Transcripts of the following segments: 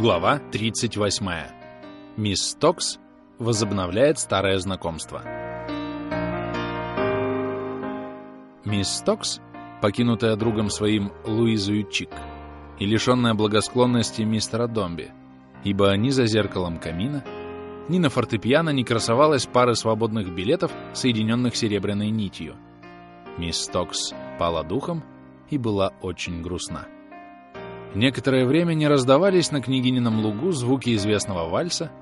Глава 38. Мисс Стокс возобновляет старое знакомство. Мисс Стокс, покинутая другом своим Луизою Чик и лишенная благосклонности мистера Домби, ибо ни за зеркалом камина, ни на фортепиано не красовалась пары свободных билетов, соединенных серебряной нитью. Мисс Стокс пала духом и была очень грустна. Некоторое время не раздавались на княгинином лугу звуки известного вальса,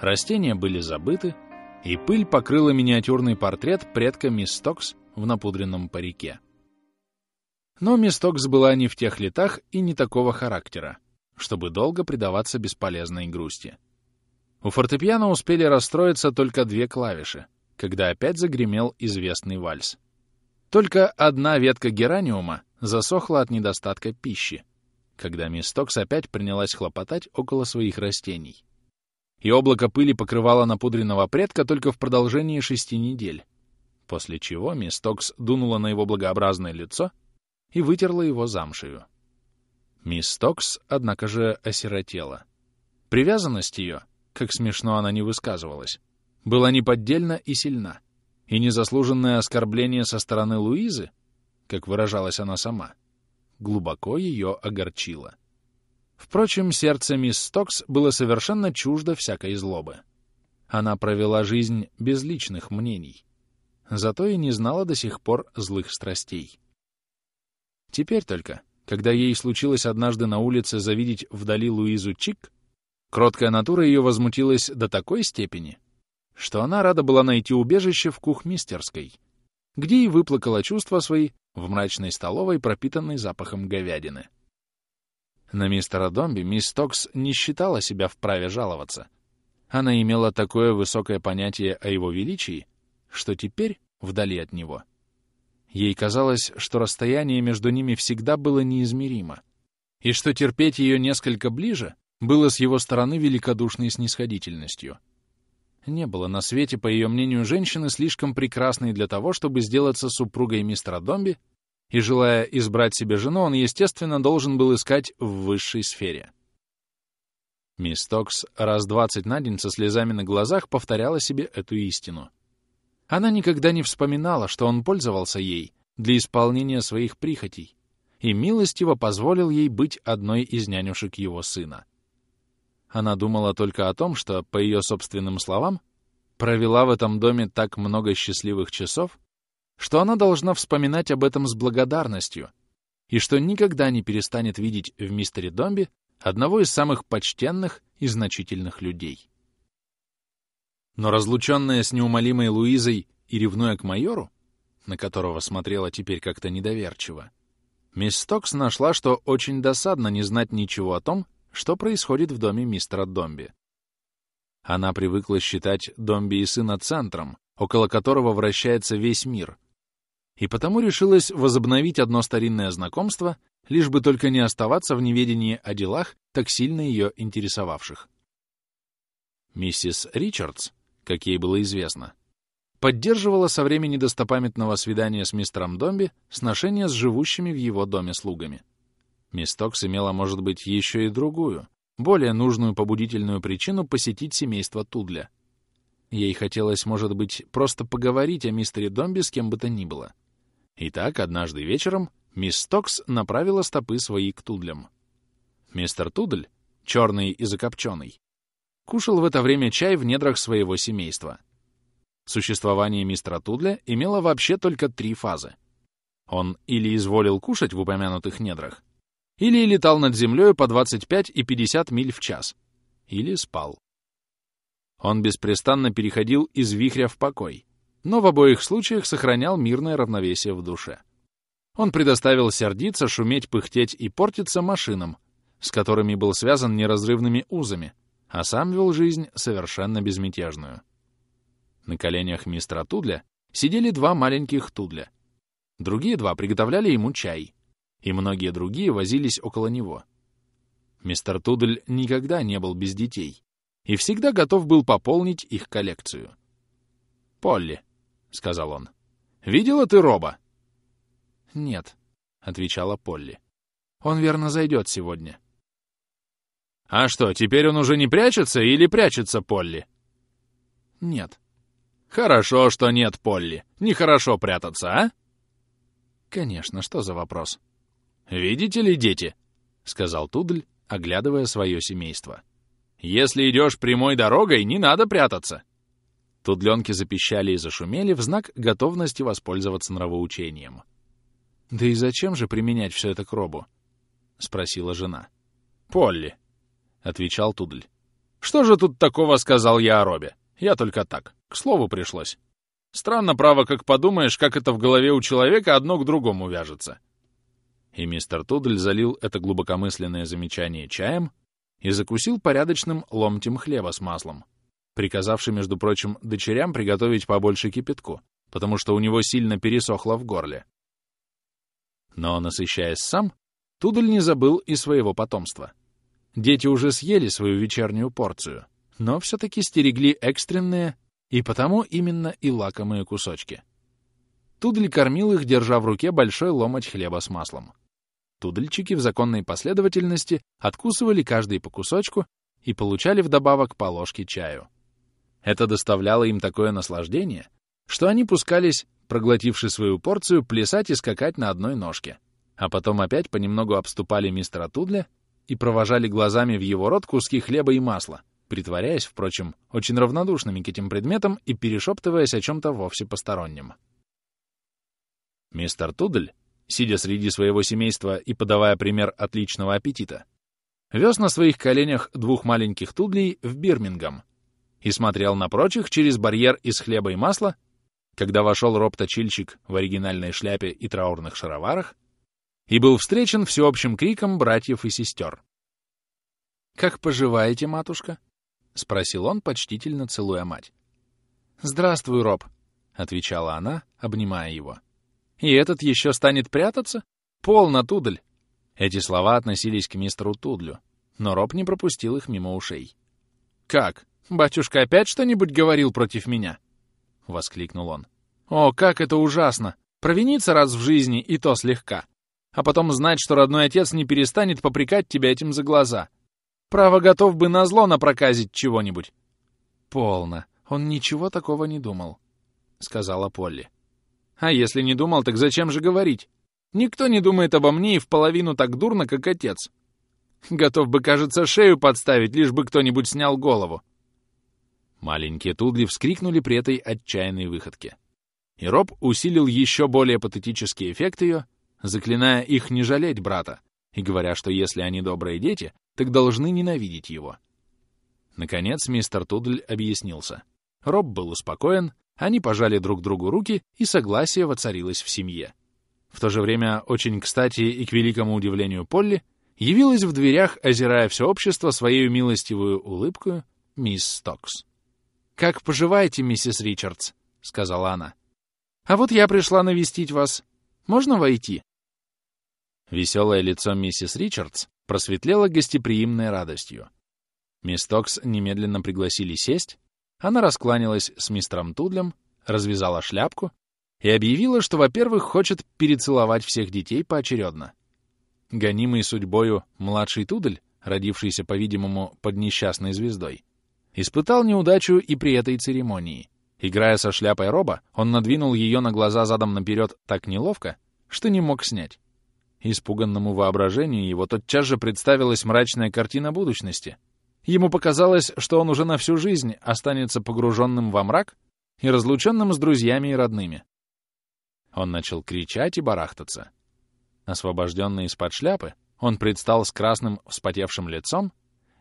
растения были забыты, и пыль покрыла миниатюрный портрет предка мисс Стокс в напудренном парике. Но мисс Стокс была не в тех летах и не такого характера, чтобы долго предаваться бесполезной грусти. У фортепиано успели расстроиться только две клавиши, когда опять загремел известный вальс. Только одна ветка гераниума засохла от недостатка пищи, когда мисс Токс опять принялась хлопотать около своих растений. И облако пыли покрывало напудренного предка только в продолжение шести недель, после чего мисс Токс дунула на его благообразное лицо и вытерла его замшею. Мисс Токс, однако же, осиротела. Привязанность ее, как смешно она ни высказывалась, была неподдельна и сильна, и незаслуженное оскорбление со стороны Луизы, как выражалась она сама — глубоко ее огорчило. Впрочем, сердце мисс Стокс было совершенно чуждо всякой злобы. Она провела жизнь без личных мнений, зато и не знала до сих пор злых страстей. Теперь только, когда ей случилось однажды на улице завидеть вдали Луизу Чик, кроткая натура ее возмутилась до такой степени, что она рада была найти убежище в кухмистерской, где и выплакала чувства свои в мрачной столовой, пропитанной запахом говядины. На мистера Домби мисс Токс не считала себя вправе жаловаться. Она имела такое высокое понятие о его величии, что теперь, вдали от него, ей казалось, что расстояние между ними всегда было неизмеримо, и что терпеть ее несколько ближе было с его стороны великодушной снисходительностью. Не было на свете, по ее мнению, женщины слишком прекрасной для того, чтобы сделаться супругой мистера Домби, и, желая избрать себе жену, он, естественно, должен был искать в высшей сфере. Мисс Токс раз двадцать на день со слезами на глазах повторяла себе эту истину. Она никогда не вспоминала, что он пользовался ей для исполнения своих прихотей и милостиво позволил ей быть одной из нянюшек его сына. Она думала только о том, что, по ее собственным словам, провела в этом доме так много счастливых часов, что она должна вспоминать об этом с благодарностью, и что никогда не перестанет видеть в мистере Домби одного из самых почтенных и значительных людей. Но разлученная с неумолимой Луизой и ревнуя к майору, на которого смотрела теперь как-то недоверчиво, мисс Стокс нашла, что очень досадно не знать ничего о том, что происходит в доме мистера Домби. Она привыкла считать Домби и сына центром, около которого вращается весь мир, и потому решилась возобновить одно старинное знакомство, лишь бы только не оставаться в неведении о делах, так сильно ее интересовавших. Миссис Ричардс, как ей было известно, поддерживала со времени достопамятного свидания с мистером Домби сношения с живущими в его доме слугами. Мисс Токс имела, может быть, еще и другую, более нужную побудительную причину посетить семейство Тудля. Ей хотелось, может быть, просто поговорить о мистере Домби с кем бы то ни было. Итак, однажды вечером мисс Токс направила стопы свои к Тудлям. Мистер Тудль, черный и закопченный, кушал в это время чай в недрах своего семейства. Существование мистера Тудля имело вообще только три фазы. Он или изволил кушать в упомянутых недрах, или летал над землей по 25 и 50 миль в час. Или спал. Он беспрестанно переходил из вихря в покой, но в обоих случаях сохранял мирное равновесие в душе. Он предоставил сердиться, шуметь, пыхтеть и портиться машинам, с которыми был связан неразрывными узами, а сам вел жизнь совершенно безмятежную. На коленях мистера Тудля сидели два маленьких Тудля. Другие два приготовляли ему чай — и многие другие возились около него. Мистер Тудль никогда не был без детей и всегда готов был пополнить их коллекцию. «Полли», — сказал он, — «видела ты Роба?» «Нет», — отвечала Полли. «Он верно зайдет сегодня». А что, теперь он уже не прячется или прячется, Полли? Нет. Хорошо, что нет, Полли. Нехорошо прятаться, а? Конечно, что за вопрос? Видите ли, дети, — сказал Тудль, оглядывая свое семейство. Если идешь прямой дорогой, не надо прятаться. Тудленки запищали и зашумели в знак готовности воспользоваться нравоучением. «Да и зачем же применять все это к робу?» — спросила жена. «Полли», — отвечал Тудль. «Что же тут такого сказал я о робе? Я только так, к слову пришлось. Странно, право, как подумаешь, как это в голове у человека одно к другому вяжется». И мистер Тудль залил это глубокомысленное замечание чаем и закусил порядочным ломтем хлеба с маслом, приказавший, между прочим, дочерям приготовить побольше кипятку, потому что у него сильно пересохло в горле. Но, насыщаясь сам, Тудль не забыл и своего потомства. Дети уже съели свою вечернюю порцию, но все-таки стерегли экстренные и потому именно и лакомые кусочки. Тудль кормил их, держа в руке большой ломоть хлеба с маслом. Тудельчики в законной последовательности откусывали каждый по кусочку и получали вдобавок по ложке чаю. Это доставляло им такое наслаждение, что они пускались, проглотивши свою порцию, плясать и скакать на одной ножке, а потом опять понемногу обступали мистера Тудля и провожали глазами в его рот куски хлеба и масла, притворяясь, впрочем, очень равнодушными к этим предметам и перешептываясь о чем-то вовсе постороннем. Мистер Тудль, сидя среди своего семейства и подавая пример отличного аппетита, вез на своих коленях двух маленьких тудлей в Бирмингам, и смотрел на прочих через барьер из хлеба и масла, когда вошел Роб-точильщик в оригинальной шляпе и траурных шароварах и был встречен всеобщим криком братьев и сестер. «Как поживаете, матушка?» — спросил он, почтительно целуя мать. «Здравствуй, Роб», — отвечала она, обнимая его. «И этот еще станет прятаться? Полно, Тудль!» Эти слова относились к мистеру Тудлю, но Роб не пропустил их мимо ушей. «Как? «Батюшка опять что-нибудь говорил против меня?» — воскликнул он. «О, как это ужасно! Провиниться раз в жизни, и то слегка. А потом знать, что родной отец не перестанет попрекать тебя этим за глаза. Право готов бы назло напроказить чего-нибудь». «Полно. Он ничего такого не думал», — сказала Полли. «А если не думал, так зачем же говорить? Никто не думает обо мне и в половину так дурно, как отец. Готов бы, кажется, шею подставить, лишь бы кто-нибудь снял голову. Маленькие Тудли вскрикнули при этой отчаянной выходке. И Роб усилил еще более патетический эффект ее, заклиная их не жалеть брата и говоря, что если они добрые дети, так должны ненавидеть его. Наконец мистер Тудль объяснился. Роб был успокоен, они пожали друг другу руки, и согласие воцарилось в семье. В то же время, очень кстати и к великому удивлению Полли, явилась в дверях, озирая все общество своей милостивую улыбкою, мисс Стокс. «Как поживаете, миссис Ричардс?» — сказала она. «А вот я пришла навестить вас. Можно войти?» Веселое лицо миссис Ричардс просветлело гостеприимной радостью. Мисс Токс немедленно пригласили сесть, она раскланялась с мистером Тудлем, развязала шляпку и объявила, что, во-первых, хочет перецеловать всех детей поочередно. Гонимый судьбою младший Тудль, родившийся, по-видимому, под несчастной звездой, Испытал неудачу и при этой церемонии. Играя со шляпой роба, он надвинул ее на глаза задом наперед так неловко, что не мог снять. Испуганному воображению его тотчас же представилась мрачная картина будущности. Ему показалось, что он уже на всю жизнь останется погруженным во мрак и разлученным с друзьями и родными. Он начал кричать и барахтаться. Освобожденный из-под шляпы, он предстал с красным вспотевшим лицом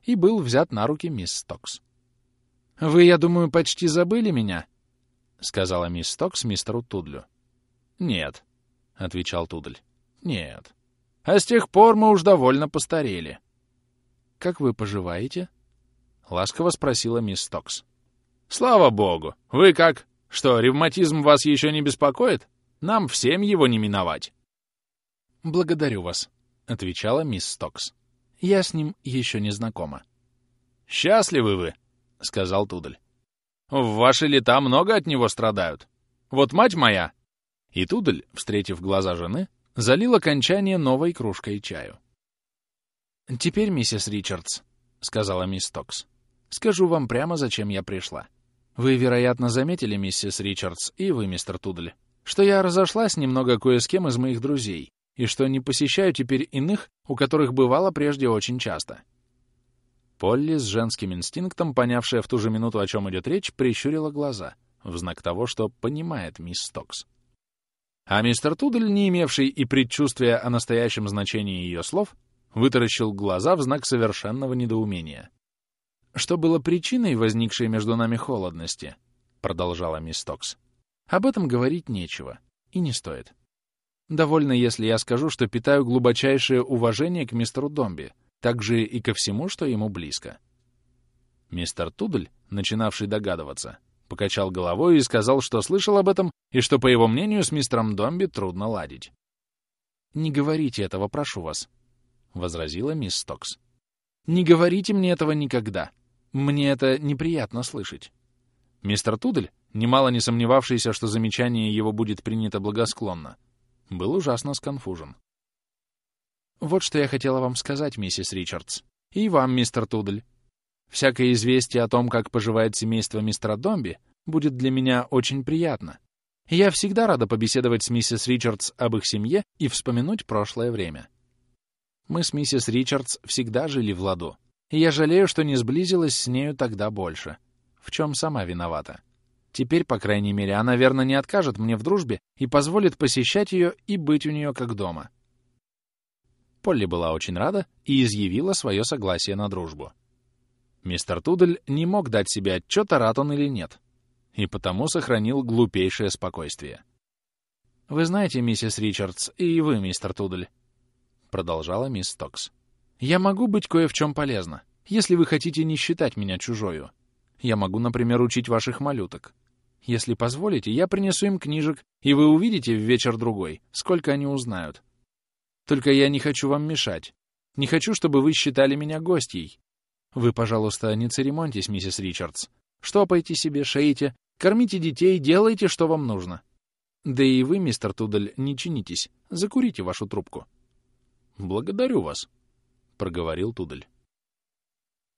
и был взят на руки мисс Стокс. «Вы, я думаю, почти забыли меня?» — сказала мисс Стокс мистеру Тудлю. «Нет», — отвечал Тудль. «Нет. А с тех пор мы уж довольно постарели». «Как вы поживаете?» — ласково спросила мисс Стокс. «Слава богу! Вы как? Что, ревматизм вас еще не беспокоит? Нам всем его не миновать». «Благодарю вас», — отвечала мисс Стокс. «Я с ним еще не знакома». «Счастливы вы!» — сказал Тудль. «В ваши лета много от него страдают. Вот мать моя!» И Тудль, встретив глаза жены, залил окончание новой кружкой чаю. «Теперь, миссис Ричардс», — сказала мисс Токс. «Скажу вам прямо, зачем я пришла. Вы, вероятно, заметили, миссис Ричардс, и вы, мистер Тудль, что я разошлась немного кое с кем из моих друзей, и что не посещаю теперь иных, у которых бывало прежде очень часто». Полли с женским инстинктом, понявшая в ту же минуту, о чем идет речь, прищурила глаза, в знак того, что понимает мисс Токс. А мистер Тудль, не имевший и предчувствия о настоящем значении ее слов, вытаращил глаза в знак совершенного недоумения. «Что было причиной возникшей между нами холодности?» — продолжала мисс Токс. «Об этом говорить нечего и не стоит. Довольно, если я скажу, что питаю глубочайшее уважение к мистеру Домби, так же и ко всему, что ему близко». Мистер Тудль, начинавший догадываться, покачал головой и сказал, что слышал об этом и что, по его мнению, с мистером Домби трудно ладить. «Не говорите этого, прошу вас», — возразила мисс Стокс. «Не говорите мне этого никогда. Мне это неприятно слышать». Мистер Тудль, немало не сомневавшийся, что замечание его будет принято благосклонно, был ужасно сконфужен. «Вот что я хотела вам сказать, миссис Ричардс. И вам, мистер Тудль. Всякое известие о том, как поживает семейство мистера Домби, будет для меня очень приятно. Я всегда рада побеседовать с миссис Ричардс об их семье и вспомянуть прошлое время. Мы с миссис Ричардс всегда жили в ладу, и я жалею, что не сблизилась с нею тогда больше, в чем сама виновата. Теперь, по крайней мере, она верно не откажет мне в дружбе и позволит посещать ее и быть у нее как дома. Полли была очень рада и изъявила свое согласие на дружбу. Мистер Тудль не мог дать себе отчета, рад он или нет, и потому сохранил глупейшее спокойствие. «Вы знаете, миссис Ричардс, и вы, мистер Тудль», — продолжала мисс Токс. «Я могу быть кое в чем полезна, если вы хотите не считать меня чужою. Я могу, например, учить ваших малюток. Если позволите, я принесу им книжек, и вы увидите в вечер-другой, сколько они узнают. Только я не хочу вам мешать. Не хочу, чтобы вы считали меня гостьей, вы, пожалуйста, не церемоньтесь, миссис Ричардс. Штопайте себе, шейте, кормите детей, делайте, что вам нужно. Да и вы, мистер Тудль, не чинитесь. Закурите вашу трубку. Благодарю вас, — проговорил Тудль.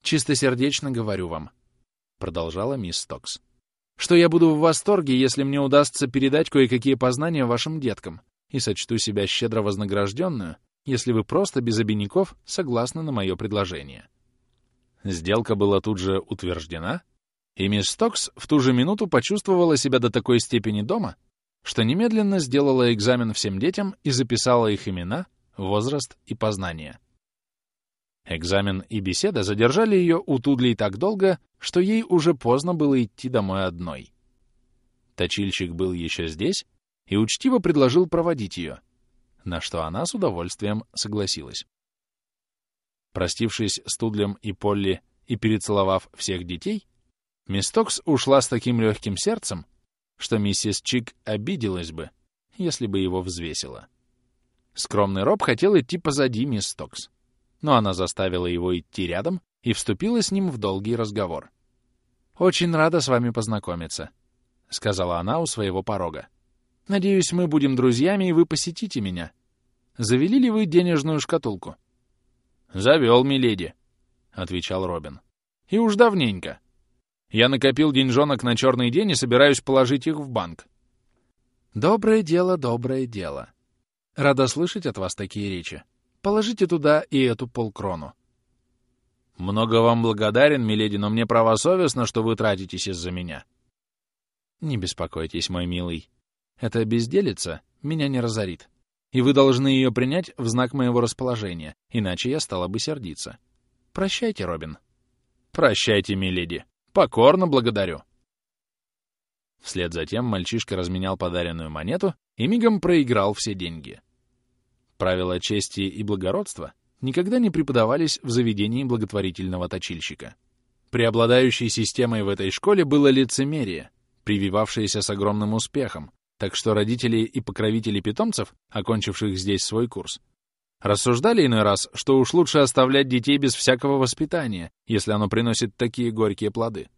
Чистосердечно говорю вам, — продолжала мисс Стокс, — что я буду в восторге, если мне удастся передать кое-какие познания вашим деткам, и сочту себя щедро вознагражденную, если вы просто без обиняков согласны на мое предложение. Сделка была тут же утверждена, и мисс Стокс в ту же минуту почувствовала себя до такой степени дома, что немедленно сделала экзамен всем детям и записала их имена, возраст и познания. Экзамен и беседа задержали ее у Тудлей так долго, что ей уже поздно было идти домой одной. Точильщик был еще здесь и учтиво предложил проводить ее, на что она с удовольствием согласилась. Простившись с Тудлем и Полли и перецеловав всех детей, мисс Токс ушла с таким легким сердцем, что миссис Чик обиделась бы, если бы его взвесила. Скромный Роб хотел идти позади мисс Токс, но она заставила его идти рядом и вступила с ним в долгий разговор. «Очень рада с вами познакомиться», — сказала она у своего порога. «Надеюсь, мы будем друзьями, и вы посетите меня. Завели ли вы денежную шкатулку?» «Завел, миледи», — отвечал Робин. «И уж давненько. Я накопил деньжонок на черный день и собираюсь положить их в банк». «Доброе дело, доброе дело. Рада слышать от вас такие речи. Положите туда и эту полкрону». «Много вам благодарен, миледи, но мне правосовестно, что вы тратитесь из-за меня». «Не беспокойтесь, мой милый. Эта безделица меня не разорит и вы должны ее принять в знак моего расположения, иначе я стала бы сердиться. Прощайте, Робин. Прощайте, миледи. Покорно благодарю. Вслед за тем мальчишка разменял подаренную монету и мигом проиграл все деньги. Правила чести и благородства никогда не преподавались в заведении благотворительного точильщика. Преобладающей системой в этой школе было лицемерие, прививавшееся с огромным успехом, так что родители и покровители питомцев, окончивших здесь свой курс, рассуждали иной раз, что уж лучше оставлять детей без всякого воспитания, если оно приносит такие горькие плоды.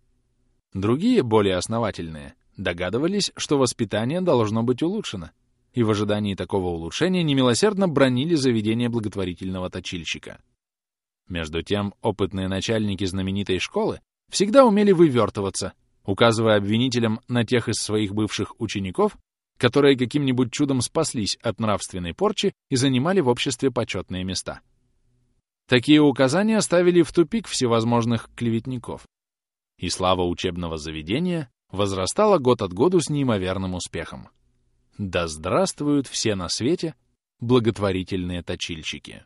Другие, более основательные, догадывались, что воспитание должно быть улучшено, и в ожидании такого улучшения немилосердно бронили заведение благотворительного точильщика. Между тем, опытные начальники знаменитой школы всегда умели вывертываться, указывая обвинителям на тех из своих бывших учеников, которые каким-нибудь чудом спаслись от нравственной порчи и занимали в обществе почетные места. Такие указания ставили в тупик всевозможных клеветников. И слава учебного заведения возрастала год от году с неимоверным успехом. Да здравствуют все на свете благотворительные точильщики!